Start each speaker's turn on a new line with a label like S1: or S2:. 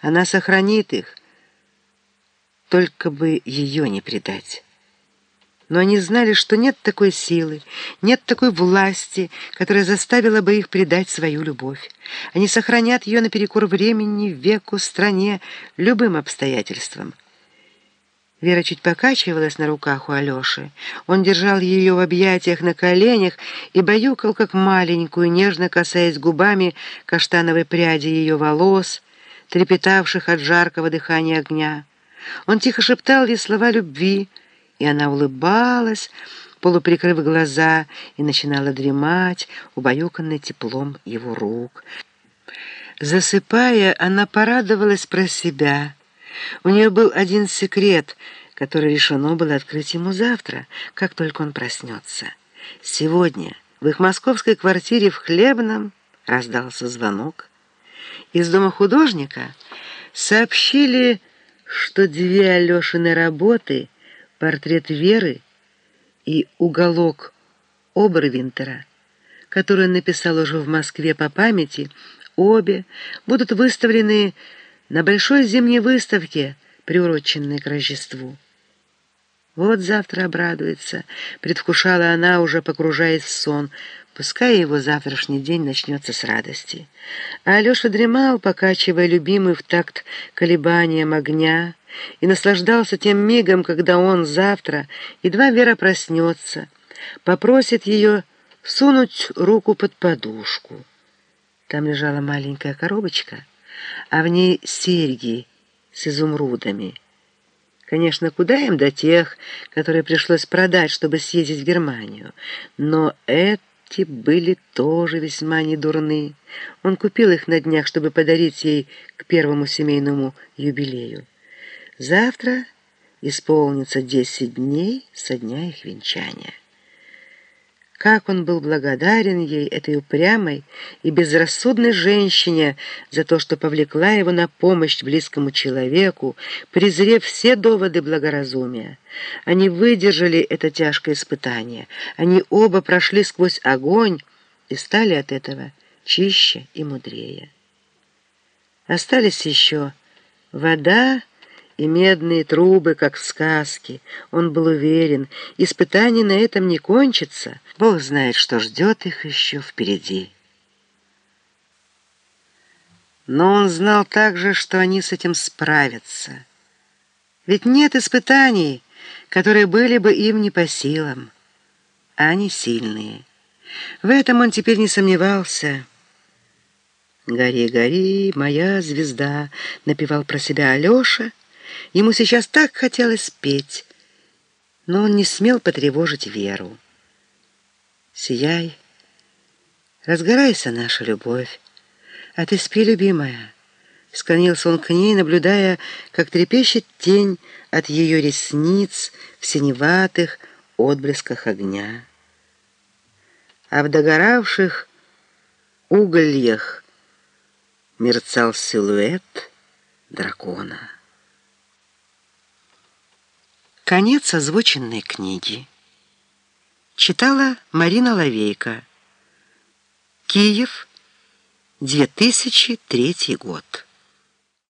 S1: Она сохранит их, только бы ее не предать. Но они знали, что нет такой силы, нет такой власти, которая заставила бы их предать свою любовь. Они сохранят ее наперекор времени, веку, стране, любым обстоятельствам. Вера чуть покачивалась на руках у Алёши. Он держал ее в объятиях на коленях и баюкал, как маленькую, нежно касаясь губами каштановой пряди ее волос, трепетавших от жаркого дыхания огня. Он тихо шептал ей слова любви, и она улыбалась, полуприкрыв глаза, и начинала дремать, убаюканной теплом его рук. Засыпая, она порадовалась про себя — у нее был один секрет, который решено было открыть ему завтра, как только он проснется. Сегодня в их московской квартире в Хлебном раздался звонок. Из дома художника сообщили, что две Алешины работы, портрет Веры и уголок Обервинтера, который он написал уже в Москве по памяти, обе будут выставлены на большой зимней выставке, приуроченной к Рождеству. Вот завтра обрадуется, предвкушала она, уже погружаясь в сон, пускай его завтрашний день начнется с радости. А Алеша дремал, покачивая любимый в такт колебанием огня, и наслаждался тем мигом, когда он завтра, едва Вера проснется, попросит ее сунуть руку под подушку. Там лежала маленькая коробочка — а в ней серьги с изумрудами. Конечно, куда им до тех, которые пришлось продать, чтобы съездить в Германию. Но эти были тоже весьма недурны. Он купил их на днях, чтобы подарить ей к первому семейному юбилею. Завтра исполнится десять дней со дня их венчания. Как он был благодарен ей, этой упрямой и безрассудной женщине, за то, что повлекла его на помощь близкому человеку, презрев все доводы благоразумия. Они выдержали это тяжкое испытание. Они оба прошли сквозь огонь и стали от этого чище и мудрее. Остались еще вода и медные трубы, как в сказке. Он был уверен, испытание на этом не кончится. Бог знает, что ждет их еще впереди. Но он знал также, что они с этим справятся. Ведь нет испытаний, которые были бы им не по силам, а они сильные. В этом он теперь не сомневался. «Гори, гори, моя звезда», — напевал про себя Алеша, — Ему сейчас так хотелось петь, но он не смел потревожить Веру. «Сияй, разгорайся, наша любовь, а ты спи, любимая». Склонился он к ней, наблюдая, как трепещет тень от ее ресниц в синеватых отблесках огня. А в догоравших угольях мерцал силуэт дракона. Конец озвученной книги. Читала Марина Лавейко. Киев, 2003 год.